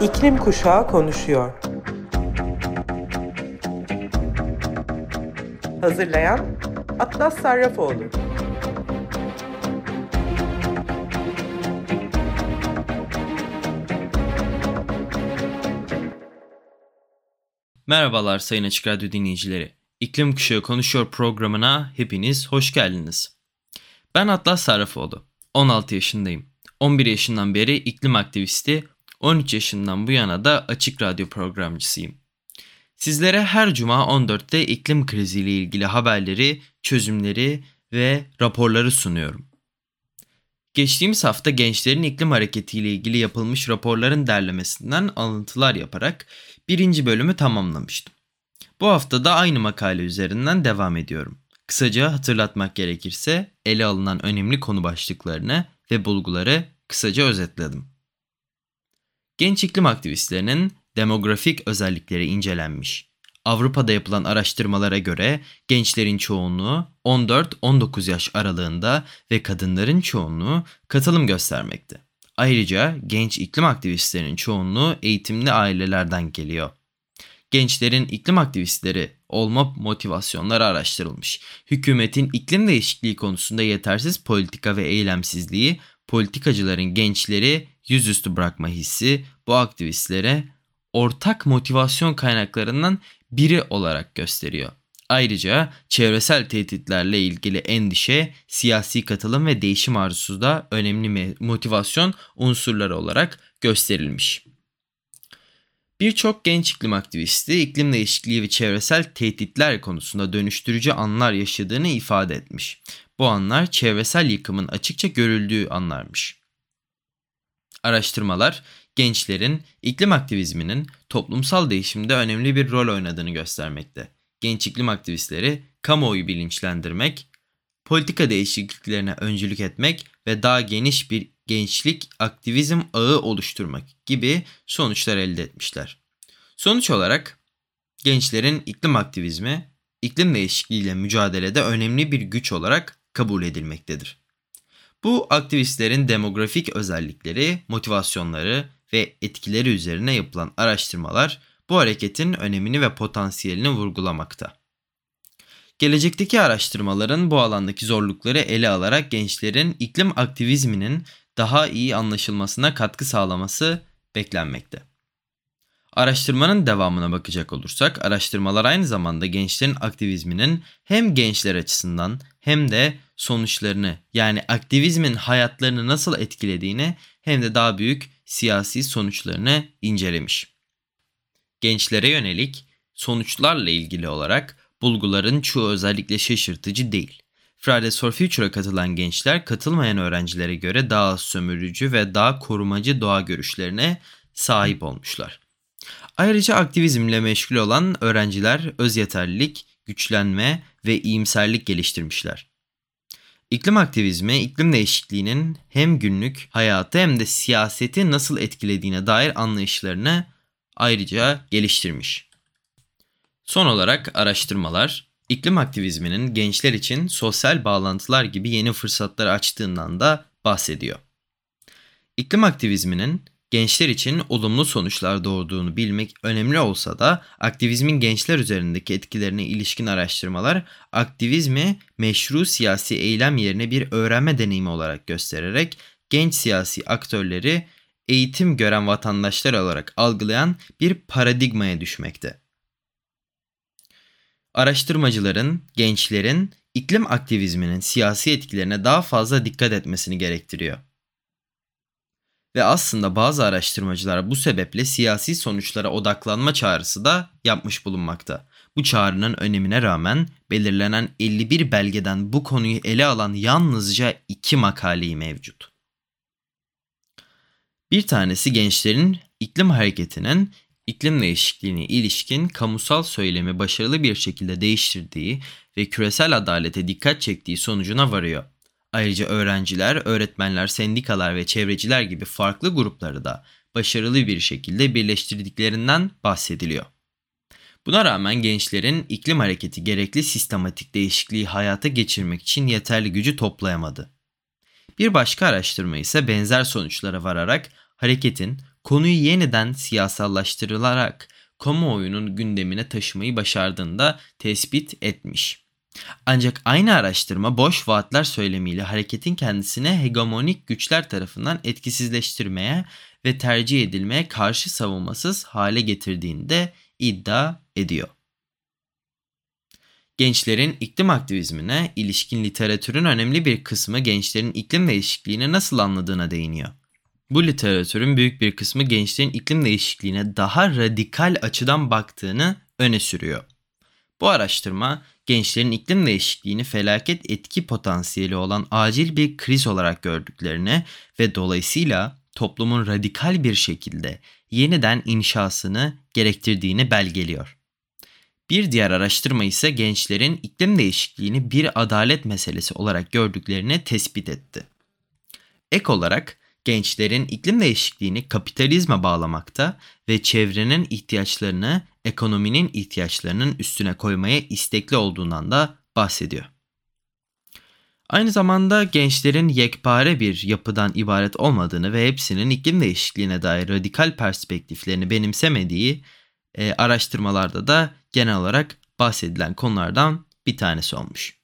İklim Kuşağı konuşuyor. Hazırlayan Atlas Sarrafoğlu. Merhabalar Sayın Açık Radyo dinleyicileri. İklim Kuşağı Konuşuyor programına hepiniz hoş geldiniz. Ben Atlas Sarrafoğlu. 16 yaşındayım. 11 yaşından beri iklim aktivisti, 13 yaşından bu yana da Açık Radyo programcısıyım. Sizlere her cuma 14'te iklim kriziyle ilgili haberleri, çözümleri ve raporları sunuyorum. Geçtiğimiz hafta gençlerin iklim hareketiyle ilgili yapılmış raporların derlemesinden alıntılar yaparak birinci bölümü tamamlamıştım. Bu hafta da aynı makale üzerinden devam ediyorum. Kısaca hatırlatmak gerekirse ele alınan önemli konu başlıklarını ve bulguları kısaca özetledim. Genç iklim aktivistlerinin demografik özellikleri incelenmiş. Avrupa'da yapılan araştırmalara göre gençlerin çoğunluğu 14-19 yaş aralığında ve kadınların çoğunluğu katılım göstermekte. Ayrıca genç iklim aktivistlerinin çoğunluğu eğitimli ailelerden geliyor. Gençlerin iklim aktivistleri olma motivasyonları araştırılmış. Hükümetin iklim değişikliği konusunda yetersiz politika ve eylemsizliği, politikacıların gençleri yüzüstü bırakma hissi bu aktivistlere ortak motivasyon kaynaklarından biri olarak gösteriyor. Ayrıca çevresel tehditlerle ilgili endişe, siyasi katılım ve değişim arzusu da önemli motivasyon unsurları olarak gösterilmiş. Birçok genç iklim aktivisti iklim değişikliği ve çevresel tehditler konusunda dönüştürücü anlar yaşadığını ifade etmiş. Bu anlar çevresel yıkımın açıkça görüldüğü anlarmış. Araştırmalar gençlerin iklim aktivizminin toplumsal değişimde önemli bir rol oynadığını göstermekte. Genç iklim aktivistleri kamuoyu bilinçlendirmek, politika değişikliklerine öncülük etmek ve daha geniş bir gençlik aktivizm ağı oluşturmak gibi sonuçlar elde etmişler. Sonuç olarak gençlerin iklim aktivizmi iklim değişikliğiyle mücadelede önemli bir güç olarak kabul edilmektedir. Bu aktivistlerin demografik özellikleri, motivasyonları ve etkileri üzerine yapılan araştırmalar bu hareketin önemini ve potansiyelini vurgulamakta. Gelecekteki araştırmaların bu alandaki zorlukları ele alarak gençlerin iklim aktivizminin daha iyi anlaşılmasına katkı sağlaması beklenmekte. Araştırmanın devamına bakacak olursak, araştırmalar aynı zamanda gençlerin aktivizminin hem gençler açısından hem de sonuçlarını yani aktivizmin hayatlarını nasıl etkilediğini hem de daha büyük siyasi sonuçlarını incelemiş. Gençlere yönelik sonuçlarla ilgili olarak bulguların çoğu özellikle şaşırtıcı değil. Fridays for Future'a katılan gençler katılmayan öğrencilere göre daha sömürücü ve daha korumacı doğa görüşlerine sahip olmuşlar. Ayrıca aktivizmle meşgul olan öğrenciler öz yeterlilik, güçlenme ve iyimserlik geliştirmişler. İklim aktivizmi, iklim değişikliğinin hem günlük hayatı hem de siyaseti nasıl etkilediğine dair anlayışlarını ayrıca geliştirmiş. Son olarak araştırmalar, iklim aktivizminin gençler için sosyal bağlantılar gibi yeni fırsatlar açtığından da bahsediyor. İklim aktivizminin gençler için olumlu sonuçlar doğurduğunu bilmek önemli olsa da aktivizmin gençler üzerindeki etkilerine ilişkin araştırmalar aktivizmi meşru siyasi eylem yerine bir öğrenme deneyimi olarak göstererek genç siyasi aktörleri eğitim gören vatandaşlar olarak algılayan bir paradigmaya düşmekte. Araştırmacıların, gençlerin iklim aktivizminin siyasi etkilerine daha fazla dikkat etmesini gerektiriyor. Ve aslında bazı araştırmacılar bu sebeple siyasi sonuçlara odaklanma çağrısı da yapmış bulunmakta. Bu çağrının önemine rağmen belirlenen 51 belgeden bu konuyu ele alan yalnızca iki makaleyi mevcut. Bir tanesi gençlerin iklim hareketinin iklim değişikliğine ilişkin kamusal söylemi başarılı bir şekilde değiştirdiği ve küresel adalete dikkat çektiği sonucuna varıyor. Ayrıca öğrenciler, öğretmenler, sendikalar ve çevreciler gibi farklı grupları da başarılı bir şekilde birleştirdiklerinden bahsediliyor. Buna rağmen gençlerin iklim hareketi gerekli sistematik değişikliği hayata geçirmek için yeterli gücü toplayamadı. Bir başka araştırma ise benzer sonuçlara vararak hareketin konuyu yeniden siyasallaştırılarak kamuoyunun gündemine taşımayı başardığını da tespit etmiş. Ancak aynı araştırma boş vaatler söylemiyle hareketin kendisine hegemonik güçler tarafından etkisizleştirmeye ve tercih edilmeye karşı savunmasız hale getirdiğini de iddia ediyor. Gençlerin iklim aktivizmine ilişkin literatürün önemli bir kısmı gençlerin iklim değişikliğini nasıl anladığına değiniyor. Bu literatürün büyük bir kısmı gençlerin iklim değişikliğine daha radikal açıdan baktığını öne sürüyor. Bu araştırma gençlerin iklim değişikliğini felaket etki potansiyeli olan acil bir kriz olarak gördüklerini ve dolayısıyla toplumun radikal bir şekilde yeniden inşasını gerektirdiğini belgeliyor. Bir diğer araştırma ise gençlerin iklim değişikliğini bir adalet meselesi olarak gördüklerini tespit etti. Ek olarak gençlerin iklim değişikliğini kapitalizme bağlamakta ve çevrenin ihtiyaçlarını ekonominin ihtiyaçlarının üstüne koymaya istekli olduğundan da bahsediyor. Aynı zamanda gençlerin yekpare bir yapıdan ibaret olmadığını ve hepsinin iklim değişikliğine dair radikal perspektiflerini benimsemediği e, araştırmalarda da genel olarak bahsedilen konulardan bir tanesi olmuş.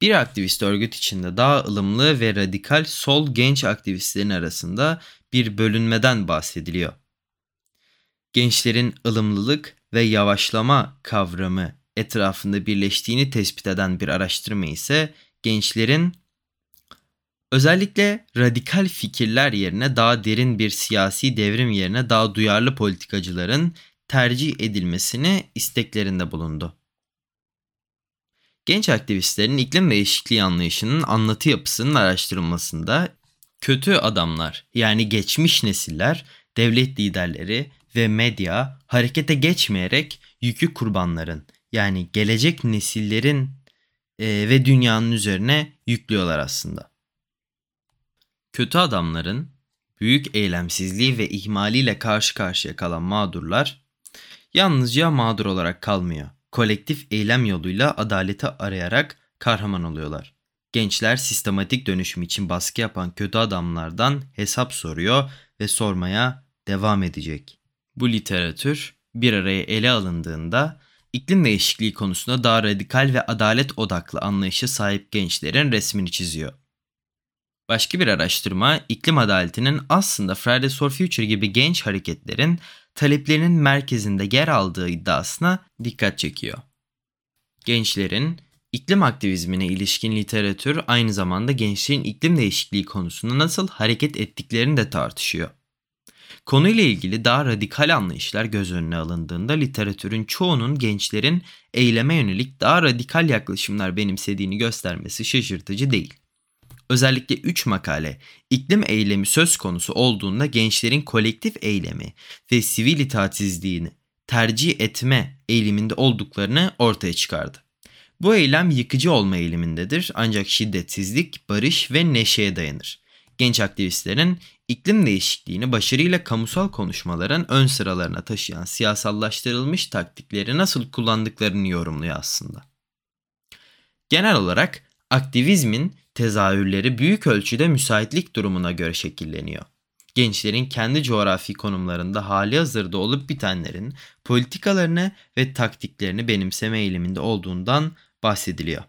Bir aktivist örgüt içinde daha ılımlı ve radikal sol genç aktivistlerin arasında bir bölünmeden bahsediliyor. Gençlerin ılımlılık ve yavaşlama kavramı etrafında birleştiğini tespit eden bir araştırma ise gençlerin özellikle radikal fikirler yerine daha derin bir siyasi devrim yerine daha duyarlı politikacıların tercih edilmesini isteklerinde bulundu. Genç aktivistlerin iklim değişikliği anlayışının anlatı yapısının araştırılmasında kötü adamlar yani geçmiş nesiller, devlet liderleri ve medya harekete geçmeyerek yükü kurbanların yani gelecek nesillerin e, ve dünyanın üzerine yüklüyorlar aslında. Kötü adamların büyük eylemsizliği ve ihmaliyle karşı karşıya kalan mağdurlar yalnızca mağdur olarak kalmıyor. Kolektif eylem yoluyla adaleti arayarak kahraman oluyorlar. Gençler sistematik dönüşüm için baskı yapan kötü adamlardan hesap soruyor ve sormaya devam edecek. Bu literatür bir araya ele alındığında iklim değişikliği konusunda daha radikal ve adalet odaklı anlayışa sahip gençlerin resmini çiziyor. Başka bir araştırma iklim adaletinin aslında Fridays for Future gibi genç hareketlerin taleplerinin merkezinde yer aldığı iddiasına dikkat çekiyor. Gençlerin iklim aktivizmine ilişkin literatür aynı zamanda gençlerin iklim değişikliği konusunda nasıl hareket ettiklerini de tartışıyor. Konuyla ilgili daha radikal anlayışlar göz önüne alındığında literatürün çoğunun gençlerin eyleme yönelik daha radikal yaklaşımlar benimsediğini göstermesi şaşırtıcı değil. Özellikle 3 makale iklim eylemi söz konusu olduğunda gençlerin kolektif eylemi ve sivil itaatsizliğini tercih etme eğiliminde olduklarını ortaya çıkardı. Bu eylem yıkıcı olma eğilimindedir ancak şiddetsizlik, barış ve neşeye dayanır. Genç aktivistlerin iklim değişikliğini başarıyla kamusal konuşmaların ön sıralarına taşıyan siyasallaştırılmış taktikleri nasıl kullandıklarını yorumluyor aslında. Genel olarak aktivizmin tezahürleri büyük ölçüde müsaitlik durumuna göre şekilleniyor. Gençlerin kendi coğrafi konumlarında hali hazırda olup bitenlerin politikalarını ve taktiklerini benimseme eğiliminde olduğundan bahsediliyor.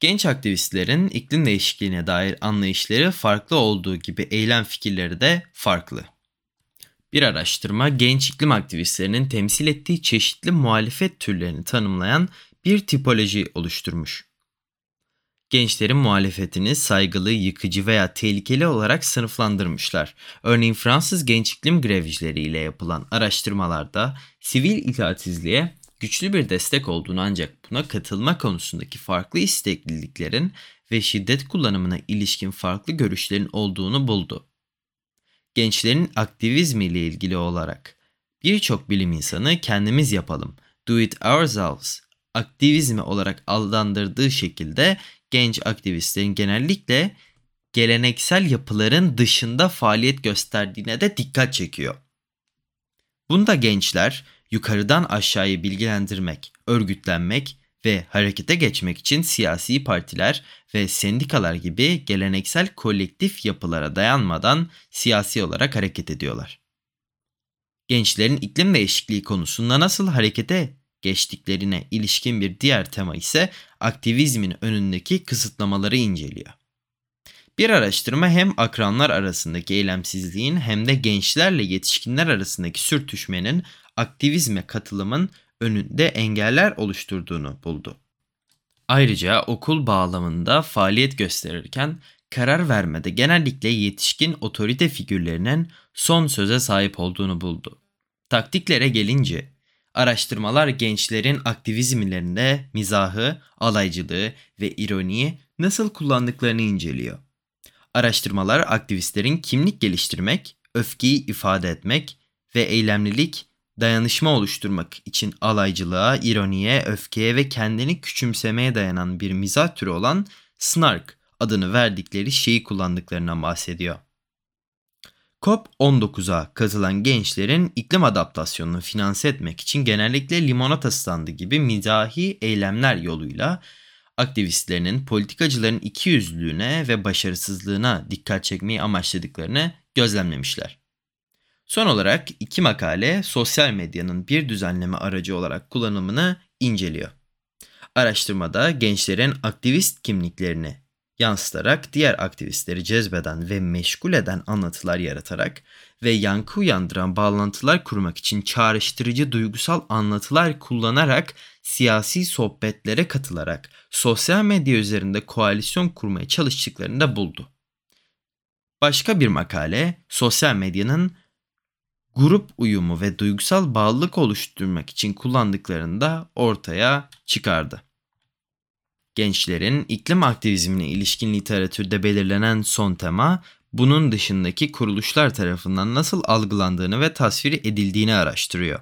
Genç aktivistlerin iklim değişikliğine dair anlayışları farklı olduğu gibi eylem fikirleri de farklı. Bir araştırma genç iklim aktivistlerinin temsil ettiği çeşitli muhalefet türlerini tanımlayan bir tipoloji oluşturmuş. Gençlerin muhalefetini saygılı, yıkıcı veya tehlikeli olarak sınıflandırmışlar. Örneğin Fransız genç iklim grevcileriyle yapılan araştırmalarda sivil itaatsizliğe güçlü bir destek olduğunu ancak buna katılma konusundaki farklı istekliliklerin ve şiddet kullanımına ilişkin farklı görüşlerin olduğunu buldu. Gençlerin aktivizmi ile ilgili olarak birçok bilim insanı kendimiz yapalım, do it ourselves aktivizmi olarak adlandırdığı şekilde genç aktivistlerin genellikle geleneksel yapıların dışında faaliyet gösterdiğine de dikkat çekiyor. Bunda gençler yukarıdan aşağıya bilgilendirmek, örgütlenmek ve harekete geçmek için siyasi partiler ve sendikalar gibi geleneksel kolektif yapılara dayanmadan siyasi olarak hareket ediyorlar. Gençlerin iklim değişikliği konusunda nasıl harekete geçtiklerine ilişkin bir diğer tema ise aktivizmin önündeki kısıtlamaları inceliyor. Bir araştırma hem akranlar arasındaki eylemsizliğin hem de gençlerle yetişkinler arasındaki sürtüşmenin aktivizme katılımın önünde engeller oluşturduğunu buldu. Ayrıca okul bağlamında faaliyet gösterirken karar vermede genellikle yetişkin otorite figürlerinin son söze sahip olduğunu buldu. Taktiklere gelince araştırmalar gençlerin aktivizmlerinde mizahı, alaycılığı ve ironiyi nasıl kullandıklarını inceliyor. Araştırmalar aktivistlerin kimlik geliştirmek, öfkeyi ifade etmek ve eylemlilik dayanışma oluşturmak için alaycılığa, ironiye, öfkeye ve kendini küçümsemeye dayanan bir mizah türü olan snark adını verdikleri şeyi kullandıklarından bahsediyor. COP19'a katılan gençlerin iklim adaptasyonunu finanse etmek için genellikle limonata standı gibi mizahi eylemler yoluyla aktivistlerinin politikacıların ikiyüzlülüğüne ve başarısızlığına dikkat çekmeyi amaçladıklarını gözlemlemişler. Son olarak iki makale sosyal medyanın bir düzenleme aracı olarak kullanımını inceliyor. Araştırmada gençlerin aktivist kimliklerini yansıtarak diğer aktivistleri cezbeden ve meşgul eden anlatılar yaratarak ve yankı uyandıran bağlantılar kurmak için çağrıştırıcı duygusal anlatılar kullanarak siyasi sohbetlere katılarak sosyal medya üzerinde koalisyon kurmaya çalıştıklarını da buldu. Başka bir makale sosyal medyanın grup uyumu ve duygusal bağlılık oluşturmak için kullandıklarını da ortaya çıkardı. Gençlerin iklim aktivizmine ilişkin literatürde belirlenen son tema, bunun dışındaki kuruluşlar tarafından nasıl algılandığını ve tasvir edildiğini araştırıyor.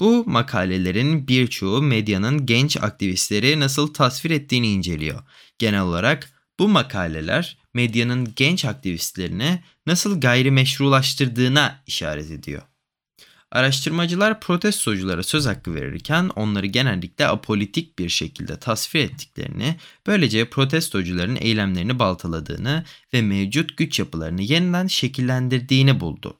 Bu makalelerin birçoğu medyanın genç aktivistleri nasıl tasvir ettiğini inceliyor. Genel olarak bu makaleler medyanın genç aktivistlerini nasıl gayrimeşrulaştırdığına işaret ediyor. Araştırmacılar protestoculara söz hakkı verirken onları genellikle apolitik bir şekilde tasvir ettiklerini, böylece protestocuların eylemlerini baltaladığını ve mevcut güç yapılarını yeniden şekillendirdiğini buldu.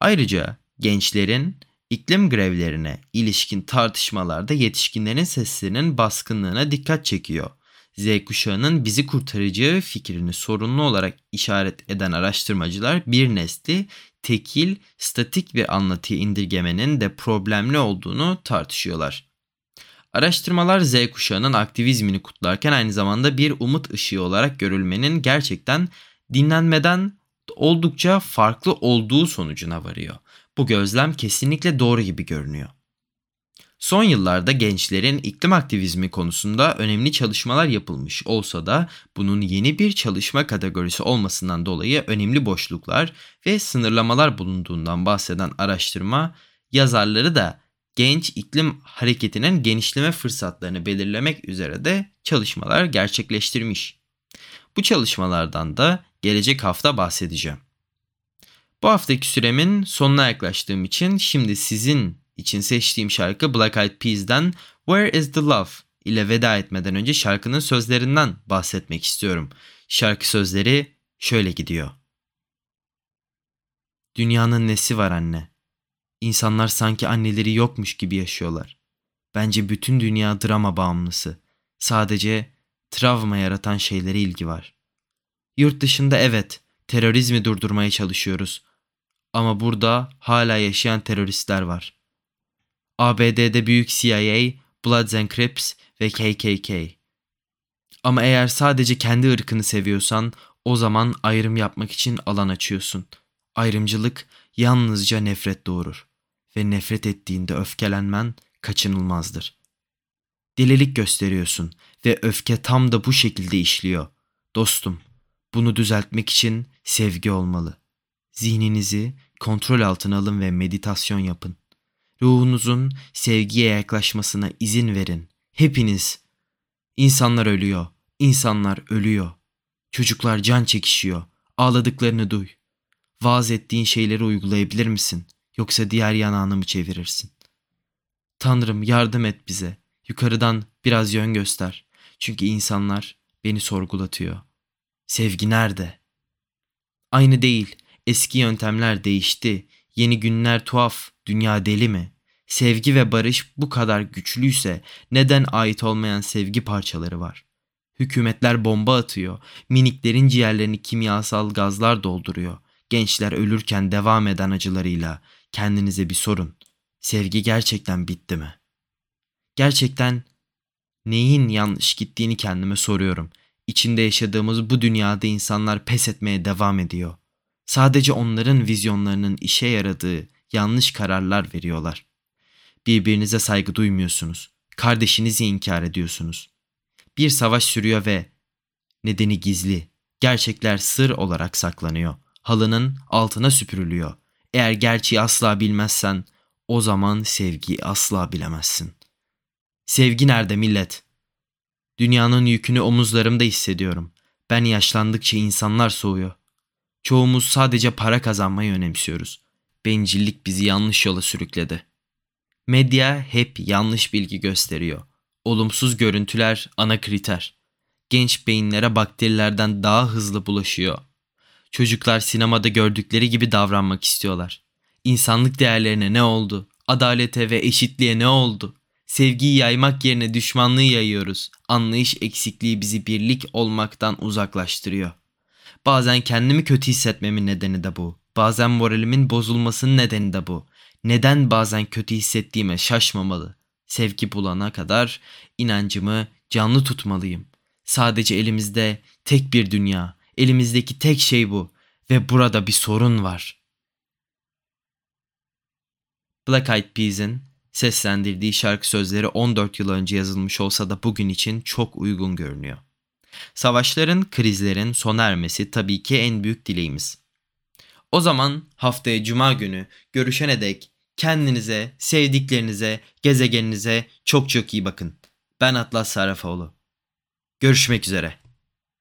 Ayrıca gençlerin iklim grevlerine ilişkin tartışmalarda yetişkinlerin seslerinin baskınlığına dikkat çekiyor. Z kuşağının bizi kurtaracağı fikrini sorunlu olarak işaret eden araştırmacılar bir nesli tekil, statik bir anlatıya indirgemenin de problemli olduğunu tartışıyorlar. Araştırmalar Z kuşağının aktivizmini kutlarken aynı zamanda bir umut ışığı olarak görülmenin gerçekten dinlenmeden oldukça farklı olduğu sonucuna varıyor. Bu gözlem kesinlikle doğru gibi görünüyor. Son yıllarda gençlerin iklim aktivizmi konusunda önemli çalışmalar yapılmış olsa da bunun yeni bir çalışma kategorisi olmasından dolayı önemli boşluklar ve sınırlamalar bulunduğundan bahseden araştırma yazarları da genç iklim hareketinin genişleme fırsatlarını belirlemek üzere de çalışmalar gerçekleştirmiş. Bu çalışmalardan da gelecek hafta bahsedeceğim. Bu haftaki süremin sonuna yaklaştığım için şimdi sizin için seçtiğim şarkı Black Eyed Peas'den Where is the Love ile veda etmeden önce şarkının sözlerinden bahsetmek istiyorum. Şarkı sözleri şöyle gidiyor. Dünyanın nesi var anne? İnsanlar sanki anneleri yokmuş gibi yaşıyorlar. Bence bütün dünya drama bağımlısı. Sadece travma yaratan şeylere ilgi var. Yurt dışında evet, terörizmi durdurmaya çalışıyoruz. Ama burada hala yaşayan teröristler var. ABD'de büyük CIA, Bloods and Crips ve KKK. Ama eğer sadece kendi ırkını seviyorsan o zaman ayrım yapmak için alan açıyorsun. Ayrımcılık yalnızca nefret doğurur ve nefret ettiğinde öfkelenmen kaçınılmazdır. Delilik gösteriyorsun ve öfke tam da bu şekilde işliyor. Dostum, bunu düzeltmek için sevgi olmalı. Zihninizi kontrol altına alın ve meditasyon yapın. Ruhunuzun sevgiye yaklaşmasına izin verin. Hepiniz. İnsanlar ölüyor. İnsanlar ölüyor. Çocuklar can çekişiyor. Ağladıklarını duy. Vaaz ettiğin şeyleri uygulayabilir misin? Yoksa diğer yanağını mı çevirirsin? Tanrım yardım et bize. Yukarıdan biraz yön göster. Çünkü insanlar beni sorgulatıyor. Sevgi nerede? Aynı değil. Eski yöntemler değişti. Yeni günler tuhaf. Dünya deli mi? Sevgi ve barış bu kadar güçlüyse neden ait olmayan sevgi parçaları var? Hükümetler bomba atıyor. Miniklerin ciğerlerini kimyasal gazlar dolduruyor. Gençler ölürken devam eden acılarıyla kendinize bir sorun. Sevgi gerçekten bitti mi? Gerçekten neyin yanlış gittiğini kendime soruyorum. İçinde yaşadığımız bu dünyada insanlar pes etmeye devam ediyor. Sadece onların vizyonlarının işe yaradığı yanlış kararlar veriyorlar. Birbirinize saygı duymuyorsunuz. Kardeşinizi inkar ediyorsunuz. Bir savaş sürüyor ve nedeni gizli. Gerçekler sır olarak saklanıyor. Halının altına süpürülüyor. Eğer gerçeği asla bilmezsen o zaman sevgiyi asla bilemezsin. Sevgi nerede millet? Dünyanın yükünü omuzlarımda hissediyorum. Ben yaşlandıkça insanlar soğuyor. Çoğumuz sadece para kazanmayı önemsiyoruz. Bencillik bizi yanlış yola sürükledi. Medya hep yanlış bilgi gösteriyor. Olumsuz görüntüler ana kriter. Genç beyinlere bakterilerden daha hızlı bulaşıyor. Çocuklar sinemada gördükleri gibi davranmak istiyorlar. İnsanlık değerlerine ne oldu? Adalete ve eşitliğe ne oldu? Sevgiyi yaymak yerine düşmanlığı yayıyoruz. Anlayış eksikliği bizi birlik olmaktan uzaklaştırıyor. Bazen kendimi kötü hissetmemin nedeni de bu. Bazen moralimin bozulmasının nedeni de bu. Neden bazen kötü hissettiğime şaşmamalı. Sevgi bulana kadar inancımı canlı tutmalıyım. Sadece elimizde tek bir dünya. Elimizdeki tek şey bu ve burada bir sorun var. Black Eyed Peas'in seslendirdiği şarkı sözleri 14 yıl önce yazılmış olsa da bugün için çok uygun görünüyor. Savaşların, krizlerin sona ermesi tabii ki en büyük dileğimiz. O zaman haftaya cuma günü görüşene dek kendinize, sevdiklerinize, gezegeninize çok çok iyi bakın. Ben Atlas Sarrafoğlu. Görüşmek üzere.